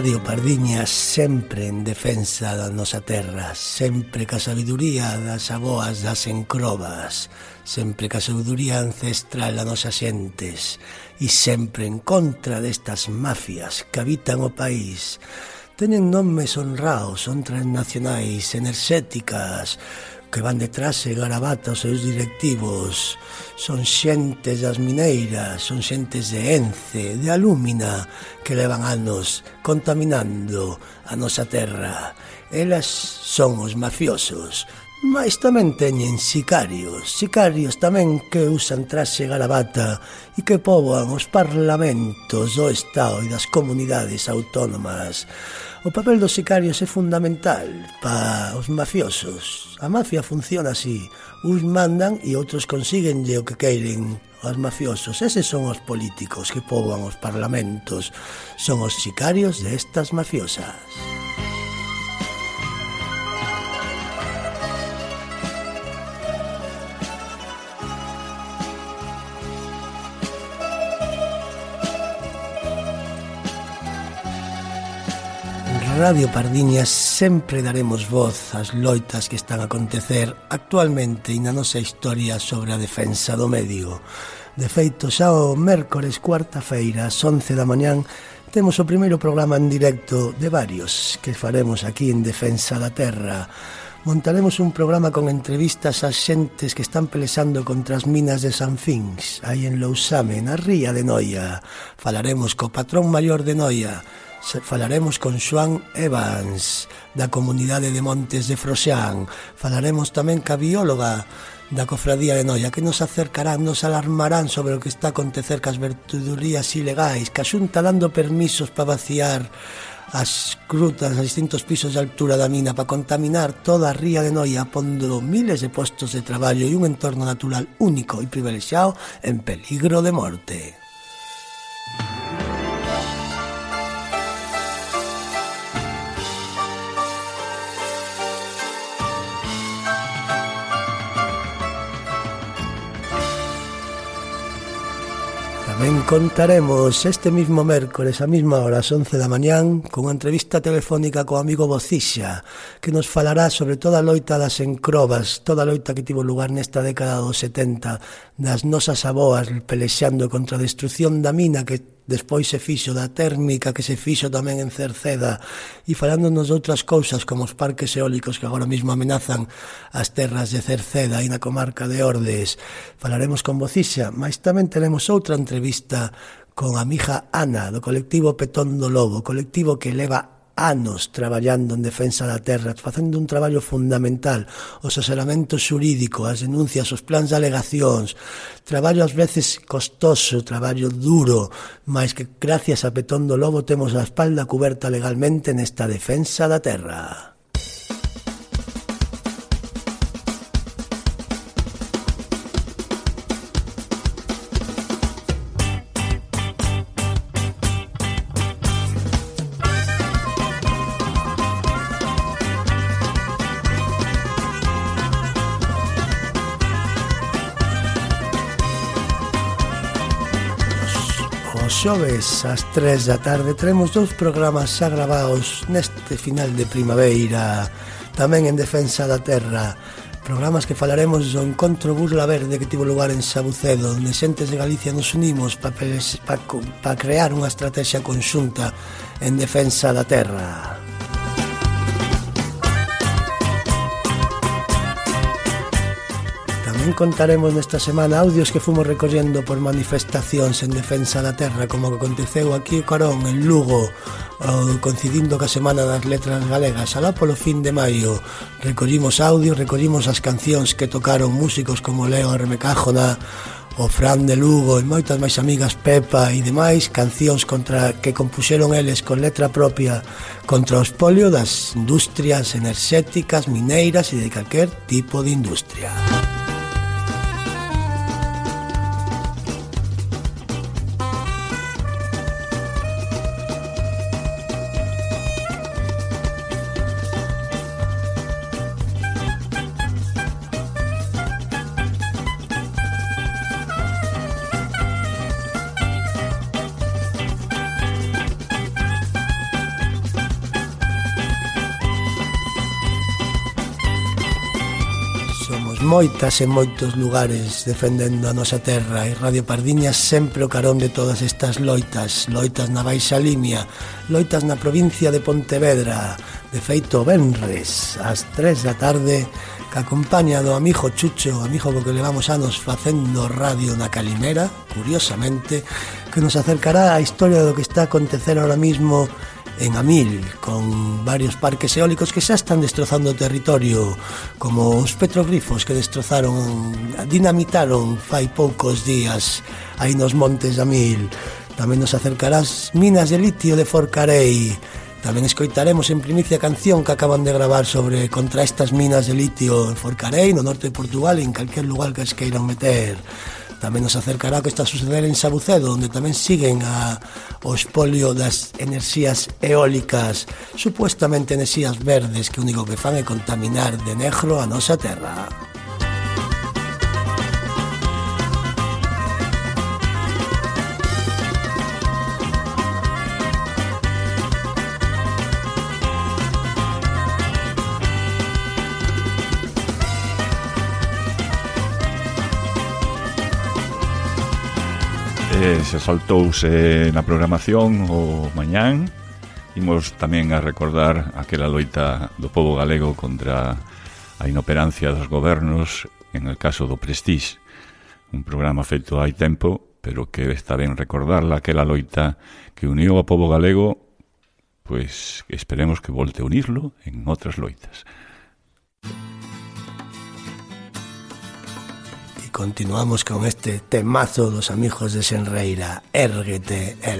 Radio Pardiña sempre en defensa da nosa terra, sempre ca sabiduría das aboas das encrobas, sempre ca sabiduría ancestral das nosas xentes e sempre en contra destas mafias que habitan o país. Tenen nomes honraos, son transnacionais, enerxéticas, que van detrás e garabatos seus directivos, son xentes das mineiras, son xentes de Ence, de Alúmina, que levan anos contaminando a nosa terra. Elas son os mafiosos, mas tamén teñen sicarios, sicarios tamén que usan traxe garabata e que poboan os parlamentos do Estado e das comunidades autónomas. O papel dos sicarios é fundamental para os mafiosos. A mafia funciona así. Uns mandan e outros consíguenlle o que queiren os mafiosos. Eses son os políticos que poboan os parlamentos. Son os sicarios destas mafiosas. Radio Pardiñas sempre daremos voz ás loitas que están a acontecer actualmente e na nosa historia sobre a defensa do medio. De feito, xa o mércores cuarta feira, ás 11 da mañán, temos o primeiro programa en directo de varios que faremos aquí en Defensa da Terra. Montaremos un programa con entrevistas a xentes que están pelexando contra as minas de San Fins, aí en Lousame, na ría de Noia. Falaremos co patrón maior de Noia, falaremos con Xoan Evans da comunidade de Montes de Froxán falaremos tamén ca bióloga da Cofradía de Noia que nos acercarán, nos alarmarán sobre o que está a acontecer cas vertudurías ilegais que a xunta dando permisos para vaciar as crutas a distintos pisos de altura da mina para contaminar toda a ría de Noia pondo miles de postos de traballo e un entorno natural único e privilexiado en peligro de morte. Encontraremos este mismo mércores a mesma hora, as 11 da mañán, unha entrevista telefónica co amigo Bocixa, que nos falará sobre toda a loita das encrobas, toda a loita que tivo lugar nesta década dos 70, das nosas aboas pelexando contra a destrucción da mina que Despois se fixo da térmica que se fixo tamén en Cerceda e falándonos de outras cousas como os parques eólicos que agora mesmo amenazan as terras de Cerceda e na comarca de Ordes. Falaremos con Bocixa, mas tamén teremos outra entrevista con a mija Ana do colectivo Petón do Lobo, colectivo que leva anos traballando en defensa da terra, facendo un traballo fundamental, o asesoramento xurídico, as denuncias, os plans de alegacións, traballo ás veces costoso, traballo duro, mas que gracias a Petón do Lobo temos a espalda cuberta legalmente nesta defensa da terra. xoves ás 3 da tarde Teremos dous programas xa gravados neste final de primavera Tamén en Defensa da Terra. Programas que falaremos do encontro Burla Verde que tivo lugar en Sabucedo Onde xentes de Galicia nos unimos para pa, pa crear unha estrategia conxunta en defensa da terra. encontraremos nesta semana audios que fomos recollendo por manifestacións en defensa da terra como que aconteceu aquí o Carón, en Lugo coincidindo ca Semana das Letras Galegas. Alá polo fin de maio recollimos audios, recollimos as cancións que tocaron músicos como Leo Armecájona o Fran de Lugo e moitas máis amigas Pepa e demais cancións contra que compuxeron eles con letra propia contra o espolio das industrias enerxéticas, mineiras e de calquer tipo de industria. Música moitas e moitos lugares defendendo a nosa terra e Radio Pardiña sempre o carón de todas estas loitas, loitas na Baixa Limia, loitas na provincia de Pontevedra, de feito Benres, ás 3 da tarde, que acompaña do amigo Chucho, amigo co que levamos anos facendo radio na Calimera, curiosamente, que nos acercará á historia do que está a acontecer ahora mismo en Amil, con varios parques eólicos que xa están destrozando o territorio, como os petroglifos que destrozaron, dinamitaron fai poucos días aí nos montes de Amil. Tamén nos acercarás minas de litio de Forcarei, Tamén escoitaremos en primicia canción que acaban de gravar sobre contra estas minas de litio en Forcarei, no norte de Portugal e en calquer lugar que as queiran meter. Tamén nos acercará o que está a suceder en Sabucedo, onde tamén siguen a, o espolio das enerxías eólicas, supuestamente enerxías verdes que o único que fan é contaminar de negro a nosa terra. saltouse na programación o mañán Imos tamén a recordar aquela loita do povo galego contra a inoperancia dos gobernos en el caso do Prestige un programa feito hai tempo pero que está ben recordarla aquela loita que uniu ao povo galego pois esperemos que volte a unirlo en outras loitas. Música Continuamos con este temazo dos amigos de Senreira Érguete e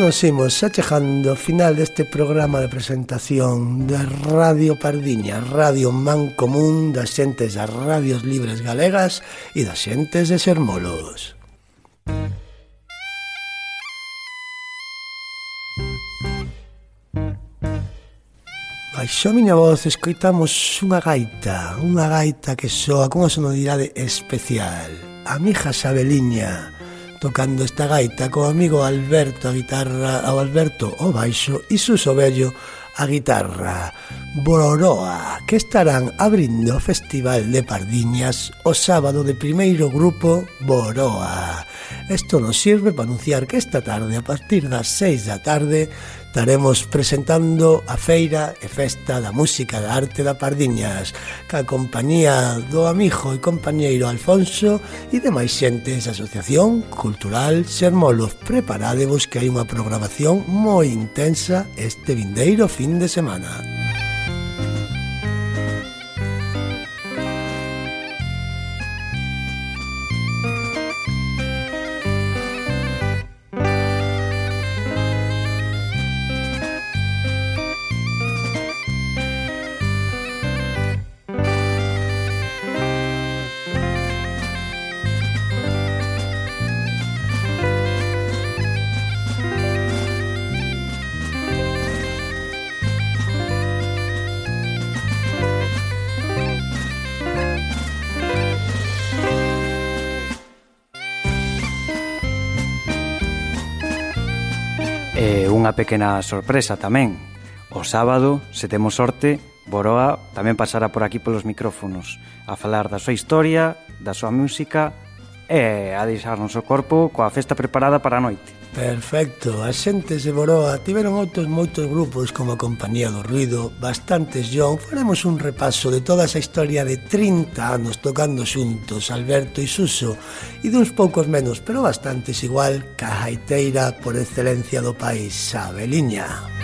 nos imos xa chegando ao final deste programa de presentación da Radio Pardiña, Radio Man Común das xentes das radios libres galegas e das xentes de Sermolos. Baixo a miña voz escoitamos unha gaita, unha gaita que soa cunha sonoridade especial. A mija Sabeliña, tocando esta gaita co amigo Alberto a guitarra ao Alberto o baixo e Suso Bello a guitarra. Bororoa que estarán abrindo o Festival de Pardiñas o sábado de primeiro grupo Boroa. Esto nos sirve para anunciar que esta tarde, a partir das 6 da tarde, estaremos presentando a feira e festa da música da arte da Pardiñas, ca compañía do amigo e compañeiro Alfonso e demais xentes da Asociación Cultural Sermolos. Preparadevos que hai unha programación moi intensa este vindeiro fin de semana. pequena sorpresa tamén. O sábado, se temos sorte, Boroa tamén pasará por aquí polos micrófonos a falar da súa historia, da súa música e a deixarnos o corpo coa festa preparada para a noite. Perfecto, a xente se boroa, tiveron outros moitos grupos como a Compañía do Ruido, bastantes John, faremos un repaso de toda esa historia de 30 anos tocando xuntos, Alberto e Suso, e duns poucos menos, pero bastantes igual, cajaiteira por excelencia do país, Sabeliña. Sabeliña.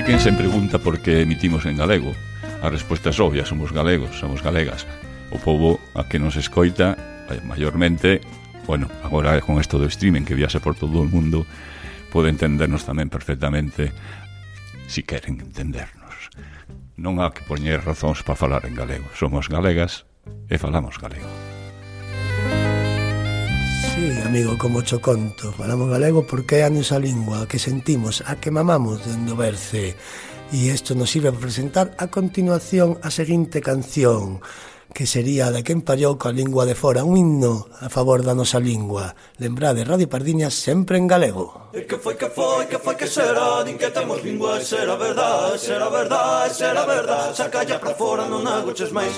Hai quen se pregunta por que emitimos en galego. A resposta é obvia, somos galegos, somos galegas. O povo a que nos escoita, eh, maiormente, bueno, agora con isto do streaming que viase por todo o mundo, pode entendernos tamén perfectamente si queren entendernos. Non há que poñer razóns para falar en galego. Somos galegas e falamos galego. Sí, amigo, como cho conto Falamos galego porque é a nosa lingua Que sentimos, a que mamamos dendo berce E isto nos sirve para presentar a continuación a seguinte canción que sería de quen pallou coa lingua de fora un himno a favor da nosa lingua. Lembrade, Radio Pardiña sempre en galego. E que foi, que foi, que foi, que será, din que temos lingua, será verdad, será verdad, será verdad, sacalla para fora, non agoches máis.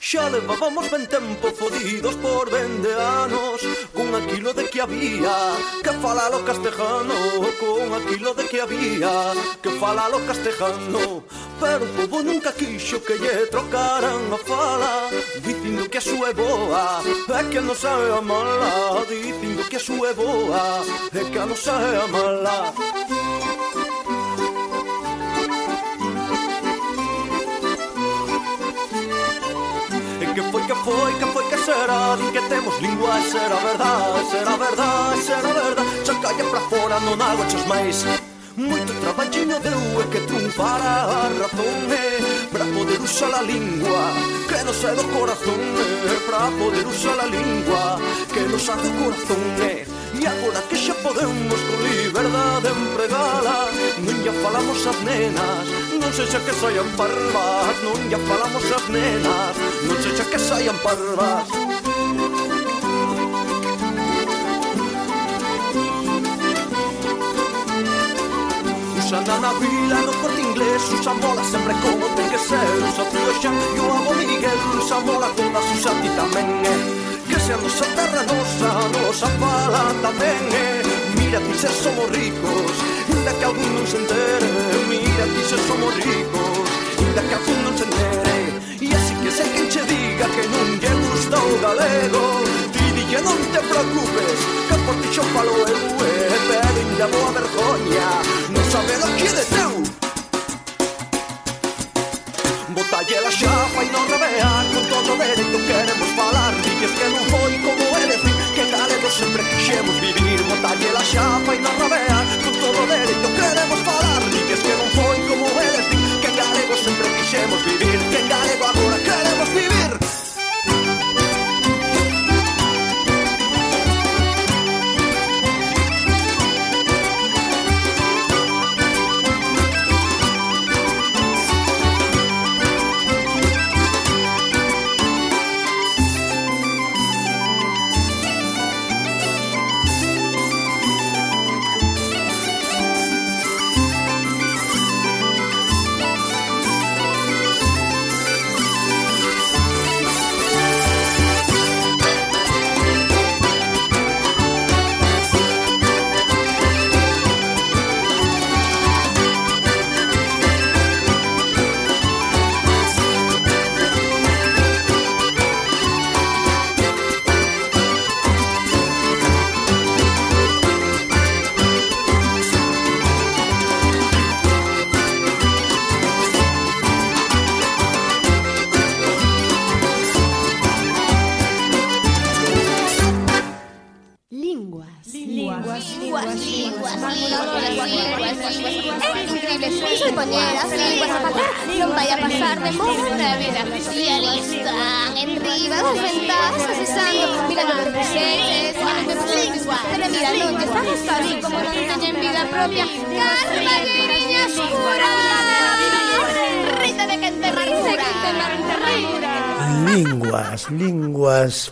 Xa levábamos ben tempo fodidos por vende anos Con aquilo de que había que falalo castejano Con aquilo de que había que falalo castejano. Pero o povo nunca quixo que lle trocaran a fala Dicindo que a súa é boa e que non sabe a mala Dicindo que a súa é boa e que a sabe é a mala. foi, que foi que será Din que temos lingua e será verdad Será verdad, será verdad. Xa calla pra fora, non hago chos máis Moito traballinho deu e que triunfara a razón é Pra poder usar a lingua que nos é do corazón é Pra poder usar a lingua que nos é do corazón é E agora que xa podemos con liberdade empregala Non lle falamos as nenas Non se xa que saian parvas Non lle falamos as nenas Non se xa que saian parvas. Usana na vila no corte inglés Usa mola sempre como ten que ser. Usa tío Xan e o amo Miguel Usa mola todas, usa ti tamén, eh que se a nosa terra nosa, nosa fala tamén é Mira ti se somos ricos, inda que algún non se entere Mira ti se somos ricos, inda que algún non se entere E así que se quen che diga que non lle gusta o galego. Ti dille non te preocupes, que por ti xo falo eu E pero inda boa vergoña, non saber o que de teu. Botalle la xapa e non rabear Con todo dereito queremos falar Dices que non foi como é decir Que galegos sempre quixemos vivir. Botalle la xapa e non rabear Con todo dereito queremos falar Dices que non foi como é decir Que galegos sempre quixemos vivir.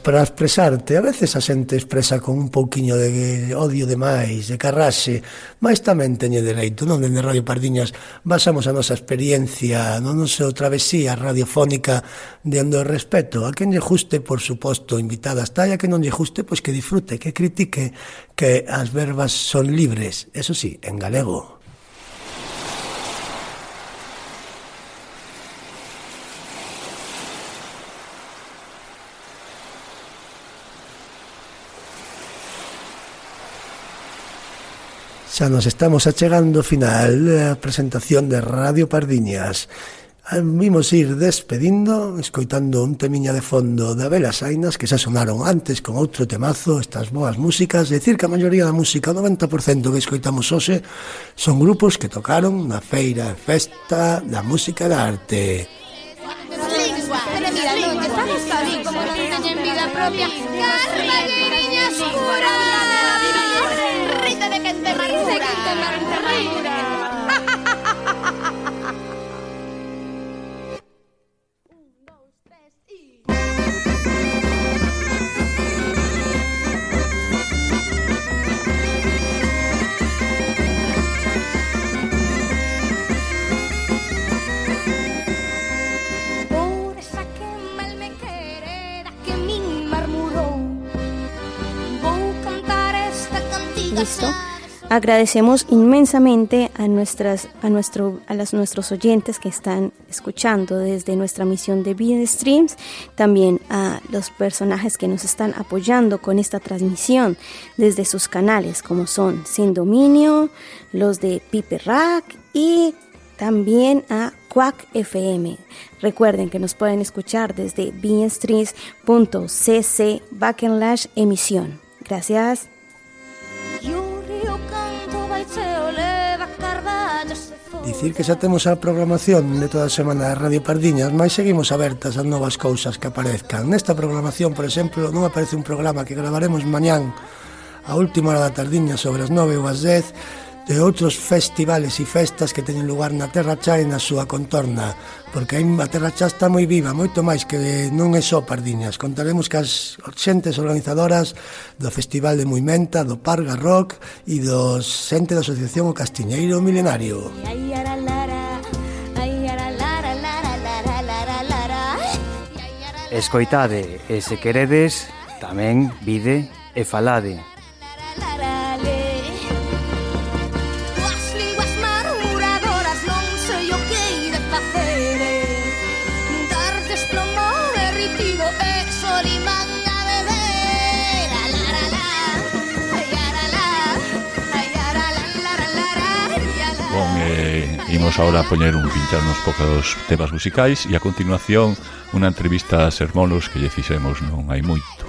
para expresarte. A veces a xente expresa con un pouquiño de odio demais, de carraxe, máis tamén teñe dereito, non? Dende Radio Pardiñas basamos a nosa experiencia, non noso travesía radiofónica dando respeto. A quen lle juste, por suposto, invitada está, e a que non lle juste, pois que disfrute, que critique, que as verbas son libres, eso sí, en galego. xa nos estamos achegando final da presentación de Radio Pardiñas. Vimos ir despedindo, escoitando un temiña de fondo de Abelas Ainas que xa sonaron antes con outro temazo, estas boas músicas, decir que a maioría da música, o 90% que escoitamos hoxe, son grupos que tocaron na feira e festa da música e da arte. Pero mira, non, estamos como teñen vida propia, ¿Listo? Agradecemos inmensamente a, nuestras, a, nuestro, a las, nuestros oyentes que están escuchando desde nuestra misión de Bien Streams, también a los personajes que nos están apoyando con esta transmisión desde sus canales, como son Sin Dominio, los de Pipe Rack y también a Quack FM. Recuerden que nos pueden escuchar desde beanstreams.cc backslash emisión. Gracias. Dicir que xa temos a programación de toda a semana de Radio Pardiñas, mas seguimos abertas a novas cousas que aparezcan. Nesta programación, por exemplo, non aparece un programa que gravaremos mañán a última hora da tardiña sobre as 9 ou as 10 de outros festivales e festas que teñen lugar na Terra Chá e na súa contorna, porque a Terra Chá está moi viva, moito máis que non é só Pardiñas. Contaremos que as xentes organizadoras do Festival de Moimenta, do Parga Rock e do xente da Asociación O Castiñeiro Milenario. Ara, lara, ara, lara, lara, lara, lara, lara. Escoitade e se queredes tamén vide e falade. Imos ahora a poñer un pinchar uns pocos temas musicais e a continuación unha entrevista a Sermolos que lle fixemos non hai moito.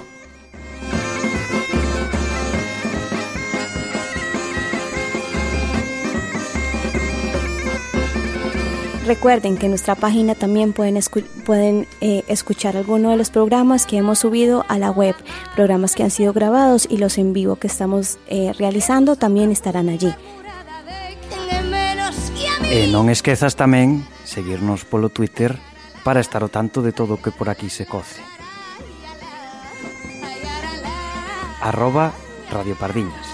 Recuerden que en nuestra página también pueden, escu- pueden eh, escuchar algunos de los programas que hemos subido a la web, programas que han sido grabados y los en vivo que estamos eh, realizando también estarán allí. E non esquezas tamén seguirnos polo Twitter para estar o tanto de todo o que por aquí se coce. Arroba Radio Pardiñas.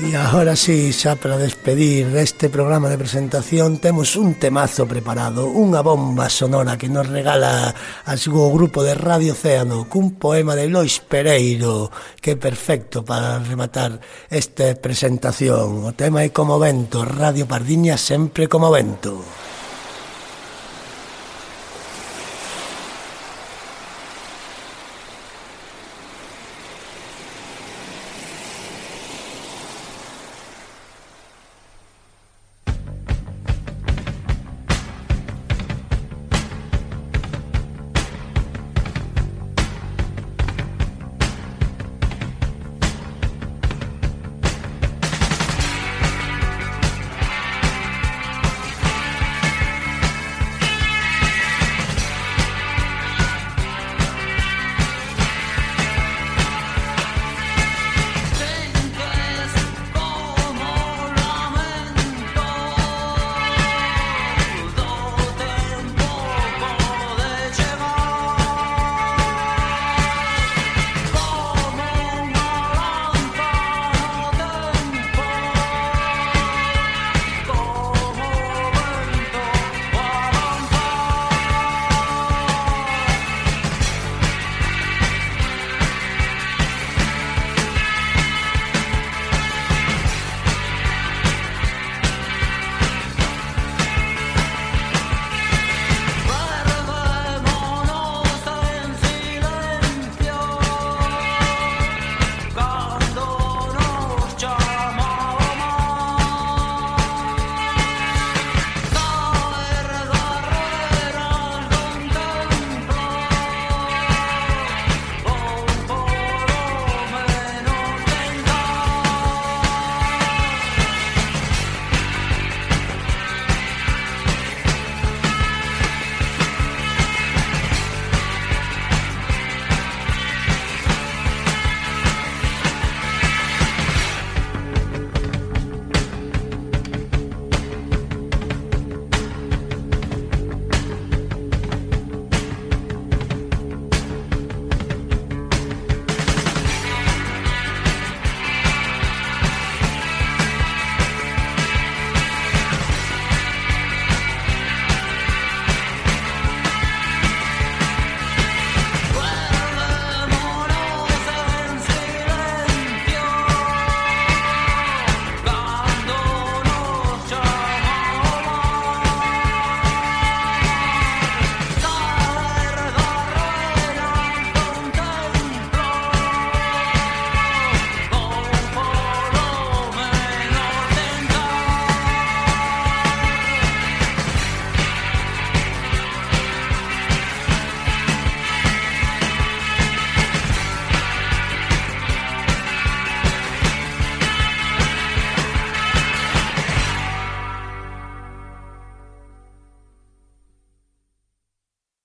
E agora sí, xa para despedir deste programa de presentación temos un temazo preparado, unha bomba sonora que nos regala a súa grupo de Radio Océano cun poema de Lois Pereiro que é perfecto para rematar esta presentación. O tema é Como Vento, Radio Pardiña sempre como vento.